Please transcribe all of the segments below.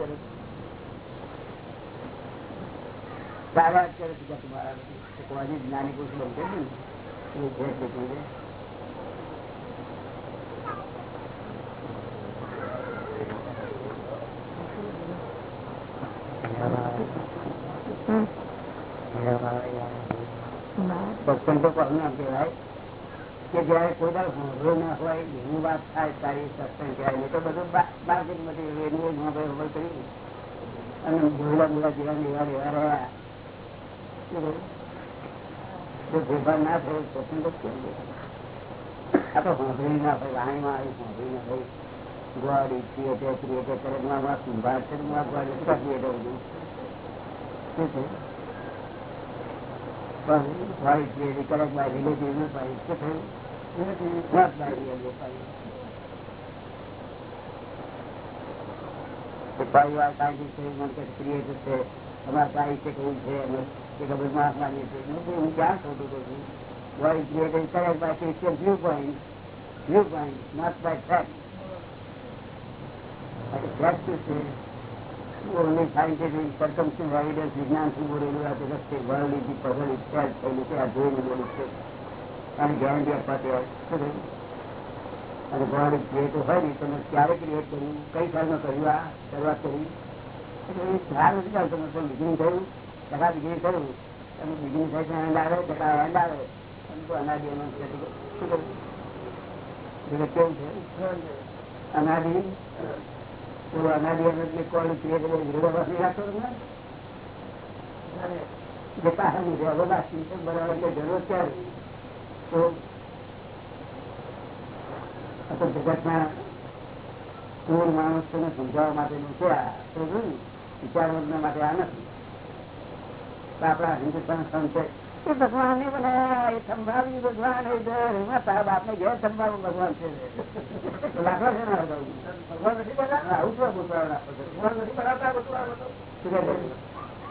કરે ચાલ્યા જ કરે છે તમારા કોઈ જ્ઞાની પુરુષ બનશે ને એ ભેટ દેખી છે સત્સંગ તો કોને કહેવાય કે જયારે કોઈ દર ભૂલો ના હોય, એની વાત થાય, તારી સત્સંગ કહેવાય તો બધું બાકી બધી એની હોંભળ કરી અને ભૂલા ભૂલા જેવા ને એવા એવા રહ્યા ભેદભાવ ના થયું સત્સંગ જ કેમ આ તો હોંભળી ના ભાઈ વાણીમાં આવી હોંભળી ના ભાઈ ગોળી ક્રિએટર ક્રિએટર કરે માં સંભાળ છે ગોળી શું ક્રિએટર બધું શું thing? પરિવાર કાંઈ છે મને ક્રિએટર છે અમારા છે કયું છે મહાત્માની છે શું બોલેલું આ જગત છે વર્લ્ડ છે આ જોઈને બોલું છે અને ગેરંટી આપવા તૈયાર અને ગોડ ક્રિએટ હોય ને, તમે ક્યારે ક્રિએટ કર્યું? કઈ સાલમાં કર્યું? આ શરૂઆત કરી. એટલે એ ખ્યાલ નથી ચાલતો તમે બિગિનિંગ થયું? ટકા બિગિનિંગ થયું? તમે બિગિનિંગ થાય એન્ડ આવે ટકા એન્ડ આવે. અને અનાદિ એમાં છે? અનાદિ? કોણ ક્રિએટ કરે વિરોધાભાસ નહીં રાખતો તમને જે પાછળની બરાબર એટલે જરૂર ક્યારે તો જગતના કુલ માણસોને સમજાવવા માટેનું છે આ? તો વિચારવંતના માટે આ નથી. આપણા હિન્દુસ્તાન સંતે એ ભગવાન ને બનાવ્યા એ સંભાવ્યું ભગવાન એ ઘેર. સંભાવ્યું ભગવાન છે. લાકડા છે ને ભગવાન નથી બનાવતા? આવું ભગવાન બનાવતા?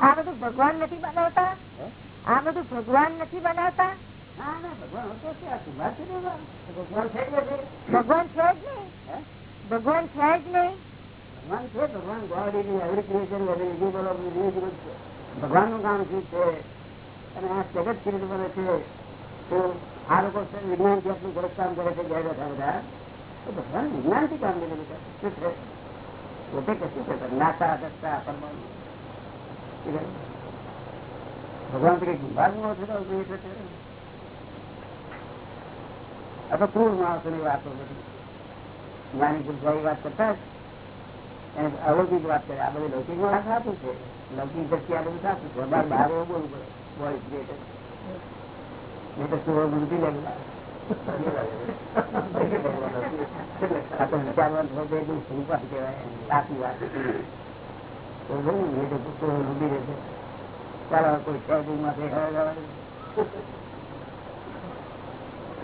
આ બધું ભગવાન નથી બનાવતા? આ બધું ભગવાન નથી બનાવતા? ભગવાન હોતો છે આ સુભાષ છે ને ભગવાન ભગવાન છે કે છે ભગવાન છે જ નહીં હે? ભગવાન છે જ નહીં ભગવાન છે ભગવાન God is every creature whether visible or invisible છે ભગવાનનું કામ શું છે? અને આ જગત કેવી રીતે બને છે? તો આ લોકો છે વિજ્ઞાનથી આટલું સરસ કામ કરે છે ઘેર બેઠા બધા તો ભગવાન વિજ્ઞાનથી કામ કરે છે. શું છે? પોતે કશું છે નાતા દસતા પરમાણુ. શું કહે? ભગવાન તો કઈ વિભાગમાં છે તો એ છે આ તો માણસો ની વાતો બધી? જ્ઞાની પુરુષો વાત કરતા એને અલૌકિક વાત કરે. આ બધી લૌકિકમાં સાચું છે. લૌકિક દ્રષ્ટિ આ બધું સાચું છે. બાર બહાર એવું બોલવું પડે બોય ક્રિએટર તો આ તો વિચારવાનું કહેવાય. સાચી વાત. તો સુરો ડૂબી રહેશે દેખાવા જવાનું રાખવા પડે બરાબર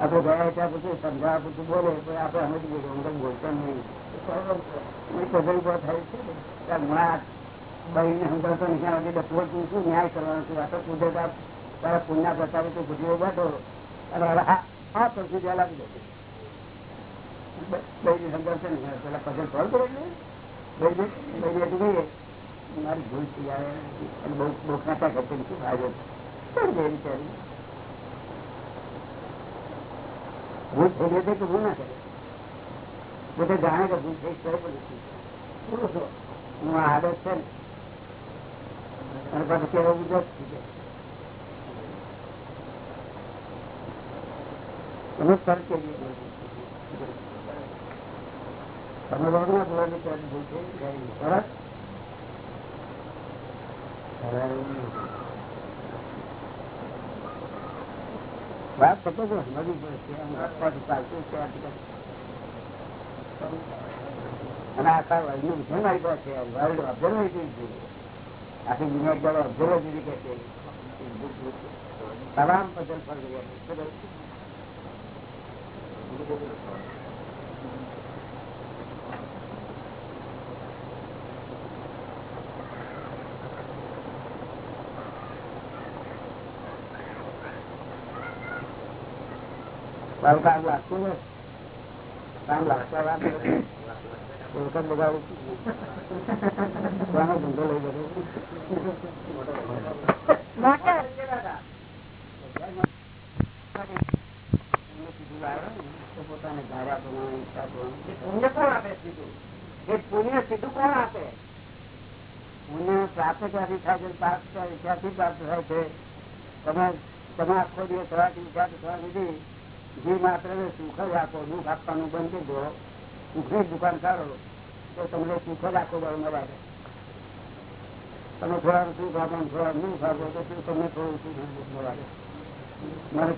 આપડે ગયા ત્યાં પછી સમજાવવા પૂરતું બોલે પણ આપડે સમજી ગયું અંદર બોલતા નહીં. પઝલ ઊભા ન્યાય કરવાનો છું? આ તો તારા પુણ્ય પ્રતાપે ગુજરો બેઠો અને આ આ જ્યાં લાગી કહીએ મારી ભૂલ થઈ આવે અને બહુ બહુ ખાતા કરશે શું ફાયદો કરી દે વિચારી. ભૂલ થઈ ગઈ છે કે ભૂલ ના કરે. બધા જાણે કે ભૂલ થઈ કરે પણ હું આદત છે ને, અને પછી કેવું ગુજરાત થઈ જાય તમે સર કે તમે લોકો થઈ જાય. સરસ અને આખા વિધાન આપ્યા છે વર્લ્ડ ઓબ્ઝર્વેટરી આખી દુનિયા જ્યારે ઓબ્ઝર્વેટરી તમામ ગયા કહ્યું? કામ લાગતું ને કામ લાગતા વાત બગાડું કોનો ધંધો લઈ બધો પોતાને ધાર્યા પ્રમાણે ઈચ્છા પ્રમાણે કોણ આપે સીધું એ પુણ્ય સીધું કોણ આપે? પુણ્ય પ્રાપ્ત ક્યાંથી થાય છે? પાપ ક્યાંથી પ્રાપ્ત થાય છે? તમે તમે આખો દિવસ સવારથી વિચાર થવા સુધી જે માત્ર સુખ જ આપો દુઃખ આપવાનું બંધ કરી દો સુખની દુકાન કરો તો તમને સુખ જ આખો બળ મળે તમે થોડા સુખ આપો થોડા દુઃખ આપો તો તમને થોડું સુખ મળે મને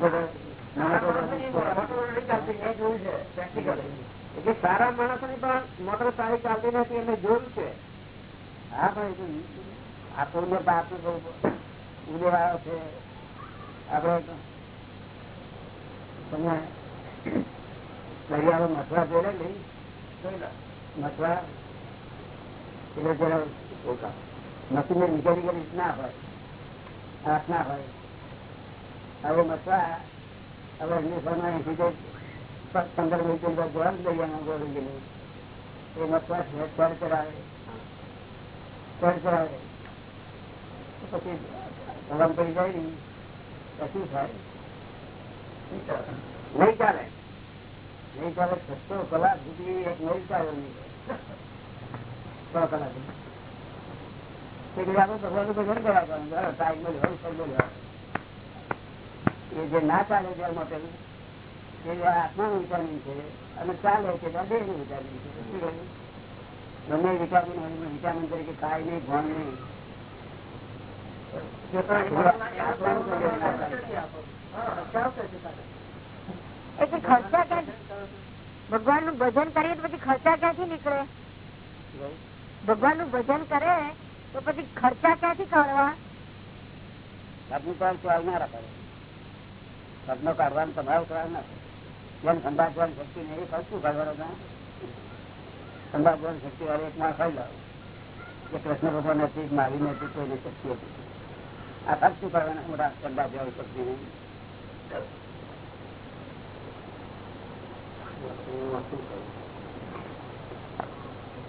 એટલે સારા માણસો ની પણ મોટર સારી ચાલતી નથી એને જોયું છે. હા ભાઈ આપણને બાપ ઉદેવાયો છે. આપડે તમે દરિયામાં મથવા નહીં મથવા ના. હોય હાથ ના હોય. હવે મથવા હવે તો પંદર મિનિટ જવાનું દરિયામાં ગોળી ગયેલું એ મથવા ચડ ચડાવે. ચડ ચડાવે. પછી ગરમ પડી જાય પછી થાય? નહીં ચાલે નહીં ચાલે. છસો કલાક સુધી. એક નહીં ચાલે નહીં સો કલાક એ જે ના ચાલે છે મોટેલ એ આત્માનું વિટામિન છે, અને ચાલે છે ત્યાં વિટામિન છે. એ વિટામિન વિટામિન તરીકે ખાય નહીં ભણ નહીં. એટલે ખર્ચા ક્યાં ભગવાનનું ભજન કરીએ તો પછી ખર્ચા ક્યાંથી નીકળે? ભગવાનનું ભજન કરે તો પછી ખર્ચા ક્યાંથી કરવા ઘરનું કામ તો કે કૃષ્ણ ભગવાન નથી મારી નથી કોઈને શક્તિ હતી. આ શું કરવાના? મોટા સંભાળવાની શક્તિ નહીં.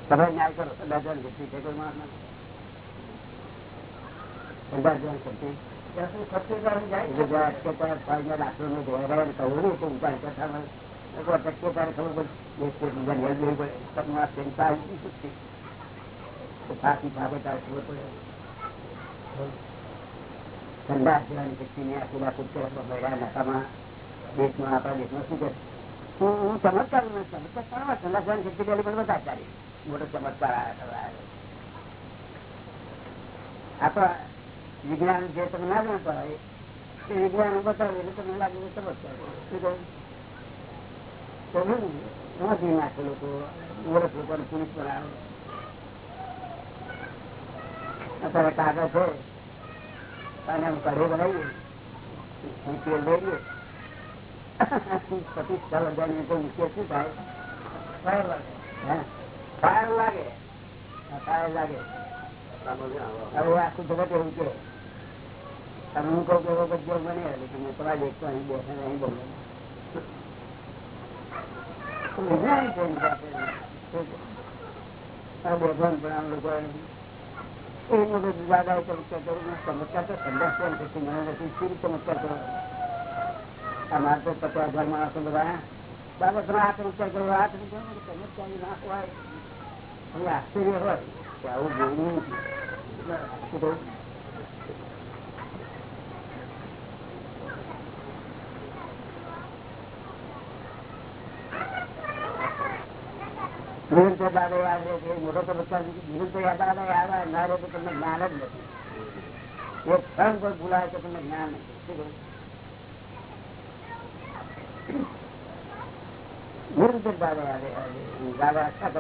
તમે ન્યાય કરો સંભાળવાની શક્તિ છે કોઈ માણસ સંભાળવાની શક્તિ એટલે જો અત્યાચાર થાય લાકડું ધોવાય ને કહું ને તો ઉપાય કથામાં એક વાર ખબર પડે દેશ કે બીજા ન્યાય લેવું પડે તમને આ ચિંતા આવી શકતી તો ફાંસી ભાગે તારે ખબર પડે ઠંડા જેવાની શક્તિ ને આખું લાખું બૈરા નકામાં દેશમાં, આપણા દેશમાં શું કે હું હું ચમત્કાર ચમત્કાર કરવા ઠંડા શક્તિ પેલી પણ બધા ચાલી મોટો ચમત્કાર આપણા વિજ્ઞાન જે તમે ના જાણતા હોય વિજ્ઞાન બતાવે એટલે તમને લાગે ચમત્કાર શું કહ્યું નથી નાખે લોકો મૂર્ખ લોકોને પુરુષ બનાવે અત્યારે કાગળ છે. અને આમ કઢી બનાવીએ તેલ લઈએ પચીસ ચાર હજારની કોઈ મૂકીએ શું થાય? ફાયર લાગે. ફાયર લાગે? હવે આખું જગત એવું કે તમે હું કહું કે એવો બધો બને તમે તમારા દેખતો અહીં બેસે અહીં બોલો. છે બેભાન પણ આમ લોકો એ દાદા ચમત્કાર કરું ચમત્કાર તો ઠંડા છે પછી મને નથી શું ચમત્કાર કરો આશ્ચર્ય હોય કે આવું બોલવું શું? વિરુદ્ધ દાદો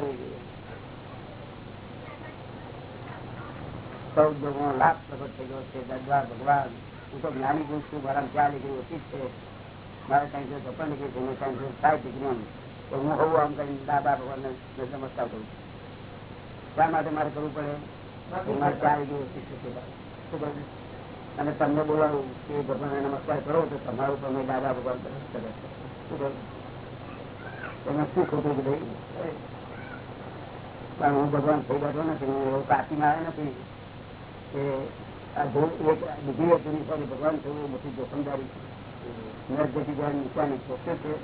જોઈએ ચૌદ લોકો લાભ પ્રગટ થઈ ગયો છે દરબાર ભગવાન. હું તો જ્ઞાની ગુણ છું, મારા ચાર ડિગ્રી ઓછી છે. મારે ત્રણસો છપ્પન ડિગ્રી છે મેં ત્રણસો સાત ડિગ્રી તો હું હોવું આમ કરીને દાદા ભગવાનને નમસ્કાર કરું શા માટે મારે કરવું પડે? મારે? અને તમને બોલાવું કે ભગવાનને નમસ્કાર કરો તો તમારું તમે દાદા ભગવાન કરે? તમે શું ખોટું કે ભાઈ પણ હું ભગવાન થઈ બેઠો નથી હું એવું કાચીમાં મારે નથી કે એક બીજી વ્યક્તિની ભગવાન થયું મોટી જોખમદારી છે. નરજતી જયારે નીચાની ચોખ્ખે છે. ને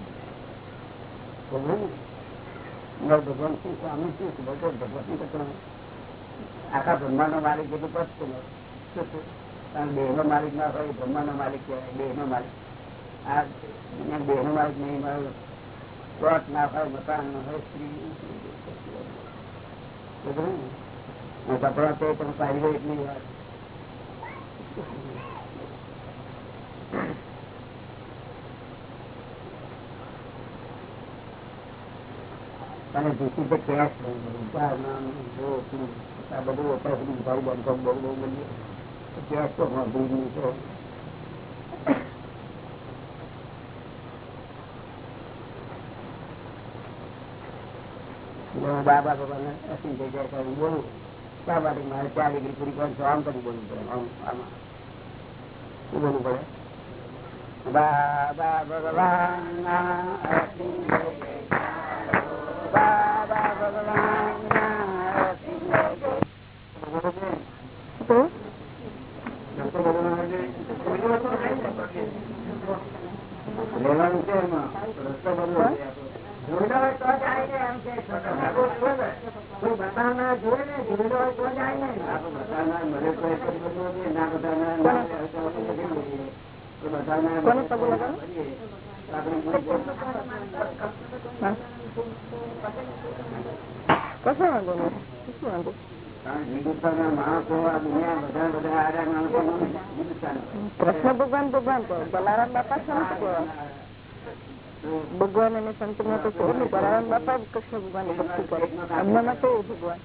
ભગવાન શું સ્વામી શું છે ભગવાન ભગવાન કરતો આખા માલિક જેટલું પદ છે કારણ દેહ નો માલિક ના હોય બ્રહ્માંડ નો માલિક કહેવાય દેહ નો માલિક આ દેહ નો માલિક નહીં મારો પ્લોટ ના હોય મકાન ના હોય સ્ત્રી કપડા તો પણ પાડી હોય એટલી વાત અને ધીસી તો કેશ આ બધું સુધી ઉભારી બેંકો બહુ બહુ બધી કેશ તો ભૂલ છે બાબા બાબા અસીમ થઈ જાય બોલું. માટે મારે ચાર ડિગ્રી પૂરી કરી આમ કરી બોલવું પડે આમ, આમાં. શું બોલવું પડે? બાબા ભગવાન કોને મળે તો પગે લગાડો? કશો વાંધો નહીં શું વાંધો કૃષ્ણ ભગવાન ભગવાન બલારામ બાપા સંત ભગવાન અને સંતમાં તો ને બલારામ બાપા કૃષ્ણ ભગવાન ભક્તિ કરે એમના માં એ ભગવાન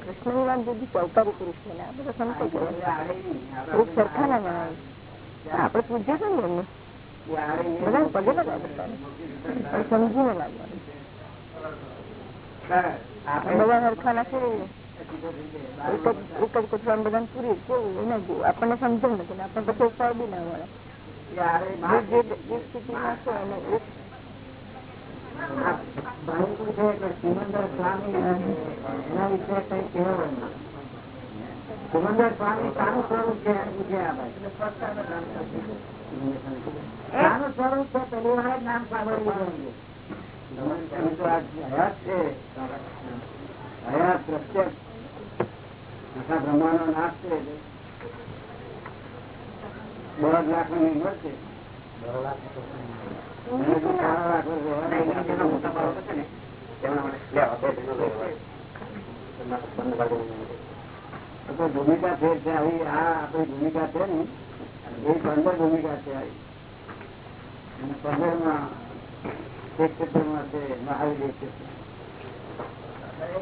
કૃષ્ણ ભગવાન જુદી છે અવતારી પુરુષ ને આ બધા સંતો કહેવાય સરખા ના મનાવે આપડે પૂજ્ય છે ને એમને સમજીને આપણને સમજણ નથી આપણને પછી ઉપાય બી ના મળે સ્વામી શાનું સ્વરૂપ છે શાનું સ્વરૂપ છે પેલી વાર નામ સાંભળવું તો હયાત છે હયાત પ્રત્યક્ષ આખા બ્રહ્માંડનો નાશ છે. દોઢ લાખની. ઉંમર છે ભૂમિકા છે આવી આ આપણી ભૂમિકા છે ને એ પંદર ભૂમિકા અને ક્ષેત્રમાં છે મહાવીર ક્ષેત્ર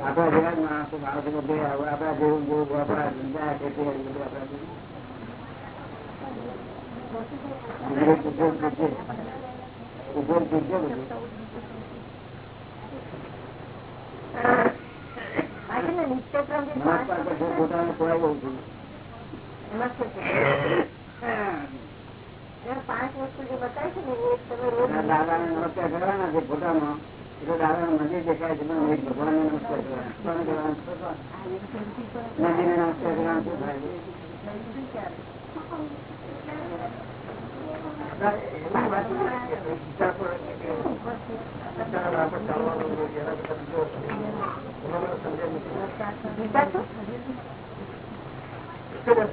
આપણા જેવા માણસો માણસો બધે આપણા જેવું જેવું આપણા ધંધા બધું આપણા પોતાને જવું છું? પાંચ વસ્તુ જે બતાવી છે ને એ તમે રોજ દાદા ને નમસ્કાર કરવાના છે ફોટામાં. એટલે દાદા નું મંદિર દેખાય છે ભગવાન ને નમસ્કાર કરવાના કોને કરવાના? નમસ્કાર કરવાના શું થાય ગીતા છો દિવેલું પીધેલા રસ્તા પર ચાલો તો પછી બોલે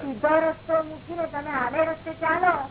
સીધો રસ્તો મૂકીને તમે આડે રસ્તે ચાલો.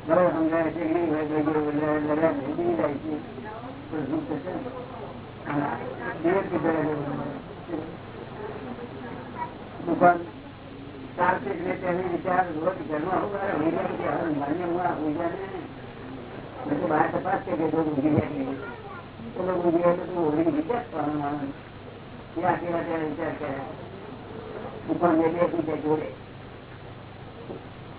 બરોબર સમજાય છે જાય છે તો શું થશે? દુકાન કાર્તિક ને વિચાર રોજ ઘરમાં હું જાય કે હવે હું આ હોઈ જાય ને તો બહાર તપાસ કે જો ઊંઘી જાય તો લોકો તો ઊંઘી વિચાર કરવાનો. એ આખી વાત વિચાર કર્યા દુકાન બેસી જાય જોડે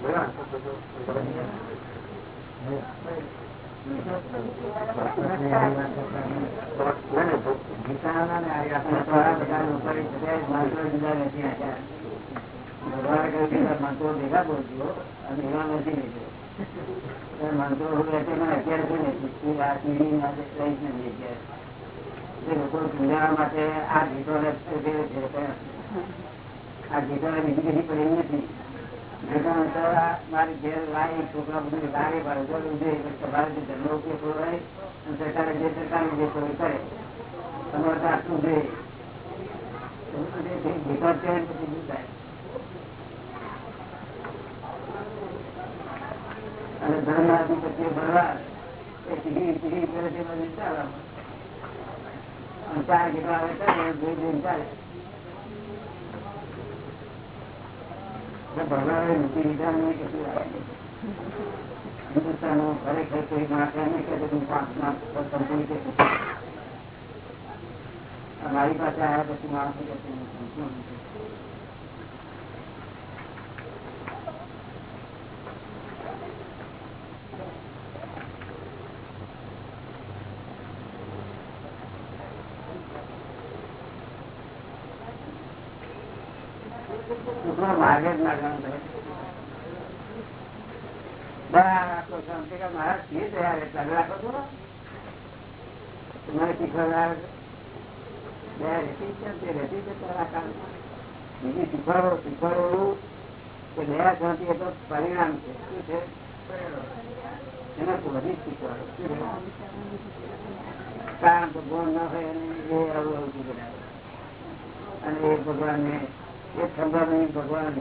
નથી તારા મંત્રો અત્યારે નથી તું આ પીઢી માટે કઈ જ નથી અત્યારે લોકો સમજાવવા માટે આ છે આ ગીતોને બીજી બધી પડી નથી. મારી ઘેર લાવી છોકરા બધું તમારે જે ધંધો ઉપયોગ હોય અને સરકારે જે પછી થાય? અને ધર્મ આધિપત્ય ભરવા એ પીઢી પીઢી કરે ચાર ગીતો આવે છે જોઈ જોઈને ચાલે. ભગવાને મૂકી દીધા નહીં કશું. હિન્દુસ્તાન ખરેખર કોઈ માસ સંપૂર્ણ કે મારી પાસે આવ્યા પછી માણસો બીજું શીખવાડો શીખવાડો. કે દયા શાંતિ એ તો પરિણામ છે. શું છે? એને બધી શીખવાડો? કારણ ભગવાન ન હોય અને એ આવું આવું અને એ ભગવાન ને ભગવાન ભગવાન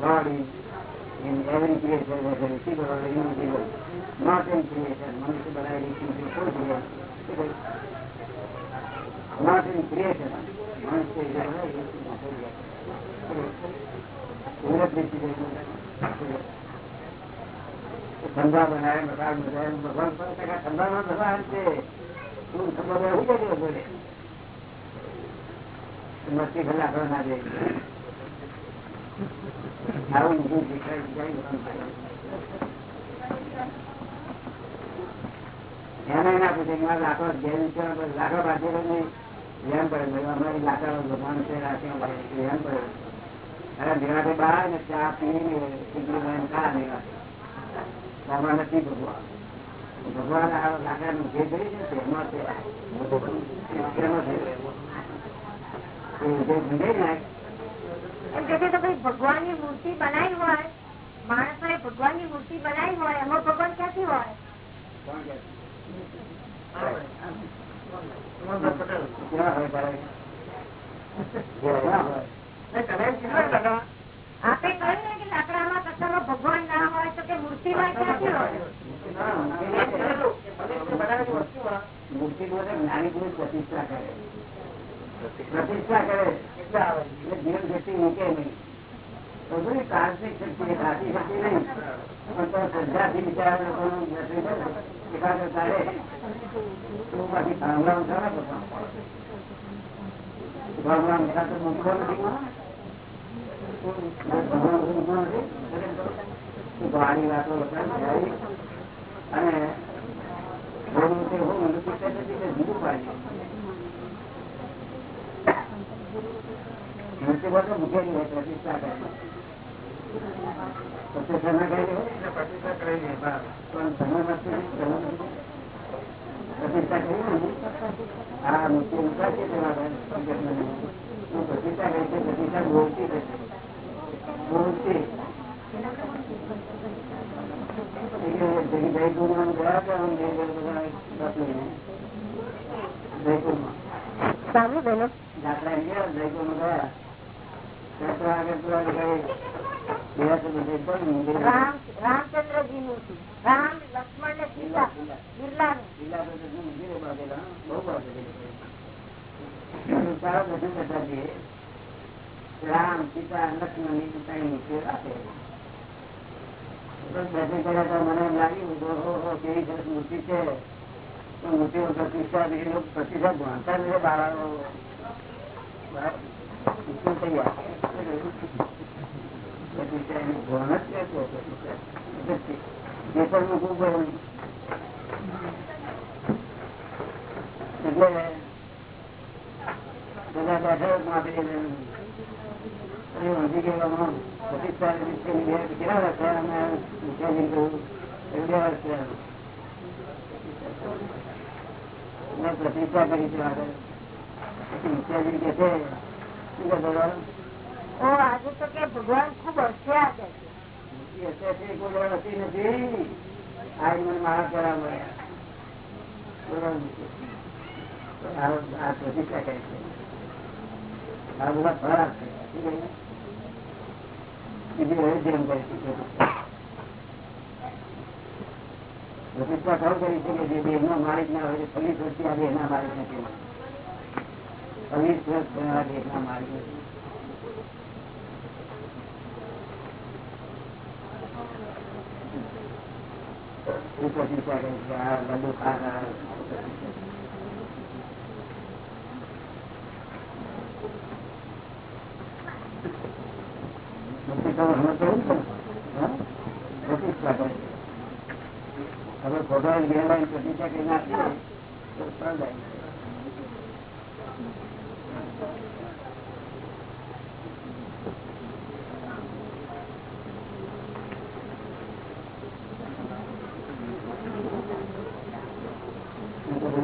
God is in every creation as a receiver or a individual, not in creation. શું કહ્યું? Not in creation. મનુષ્ય જે હોય એ ચીજો કોઈ જગ્યાએ. ઉન્નત દૃષ્ટિ ખંભા બનાવે મકાન ભગવાન ટકા ખંભામાં છે તું ખબર એવું કર્યો બોલે મસ્તી ભલે આપણે ના જઈએ આવું ઊંધું શીખાય ના પડે અમારી લાકડા ભગવાન છે લેમ પડે. અરે નિરાતે બહાર ને ચા પીને સીગડી લઈને ખા નિરાતે આમાં નથી ભગવાન. ભગવાન આ જે કરી છે ને એમ ભગવાનની મૂર્તિ બનાવી હોય માણસ એ ભગવાનની મૂર્તિ બનાવી હોય એમાં ભગવાન ક્યાંથી હોય? કોણ આપે કહ્યું ને કે લાકડામાં નહીં. તો બાકી સાંભળવાનું ખરા ભગવાન સાથે નથી. ભારી વાતો અને બોલવું તે હું મને પૂછે કે જુદું પાડી મૃત્યુ બધો મૂકેલી હોય પ્રતિષ્ઠા કરે પ્રતિષ્ઠા કરી આ મૃત્યુ મુકાશે તેમાં પ્રતિષ્ઠા કરી છે. પ્રતિષ્ઠા બોલતી રહેશે હતા જયપુરમાં સાંભળ્યું બહેનો ગયા રામચંદ્રજી નું બાંધેલી સારા દર્શન કરતા જઈએ રામ સીતા લક્ષ્મણ કઈ મને લાગ્યું છે. એટલે બધા બેઠા માટે પ્રતિષ્ઠા કરી છે. આગળ મુખ્યાજી કે છે ભગવાન આજે તો કે ભગવાન ખૂબ હોશિયાર છે નથી નથી આ મને મારા કરા આ પ્રતિષ્ઠા કરી છે આ બધા ફળ છે બીજી હવે જેમ કરી છે પ્રતિષ્ઠા ખબર કરી છે કે જે દેહનો માલિક ના હોય છવ્વીસ વર્ષથી આ દેહના માલિક નથી છવ્વીસ વર્ષ આ દેહના માલિક નથી પ્રતિષ્ઠા કરી ખાના હવે ગેરલાઈન પ્રતિષ્ઠા કરી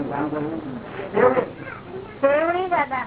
કામ કરવું દાદા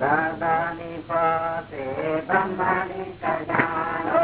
દાદાની પાસે બ્રહ્માની ખજાનો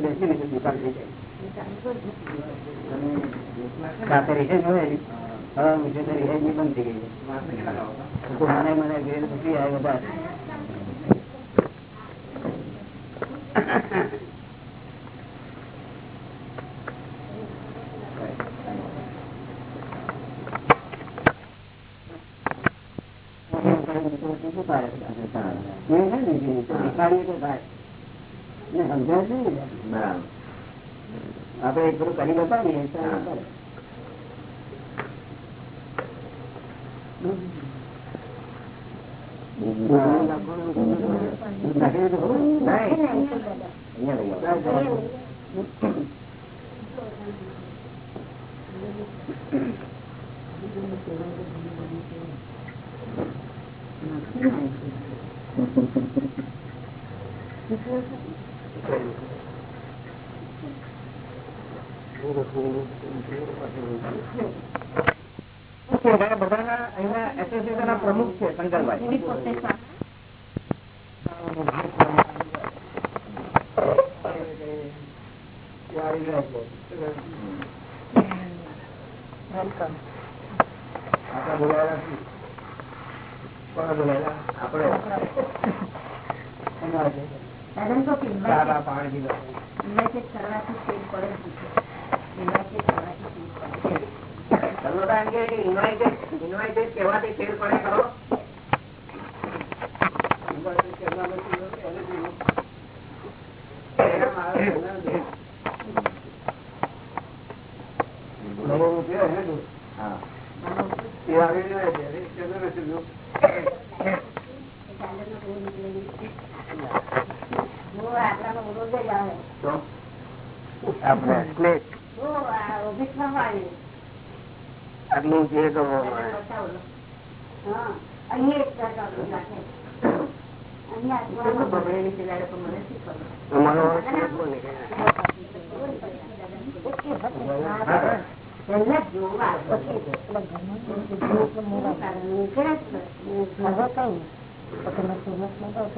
બેસી રહીશું, દુકાન થઈ જાય ખાતરી છે. ને હવે તો રિહાઈ ની બંધ થઈ ગઈ મને મને ઘેર ઘૂસી આવે બધા આપડે કરી બતાવીએ તો કરે. નાખી દીધું ખરું? નહીં. અહીંયા લઈ આવો. બધાના અહીંયા એસોસિએશન ના પ્રમુખ આપણા બોલાયેલા. કોને બોલાયેલા? આપણે. એનો આજે સારા પાણી પીધા. સર્વદા એમ કહે કે ઇન્વાઇટેડ ઇન્વાઇટેડ કહેવાથી ફેર પડે ખરો નવો રૂપિયો હે ને? હા. એ આવી જાય છે. એ કેતો નથી જો. તો આપણે પ્લેટ આટલું છે તો અમારો પ્લેટ બોલે કે દાદા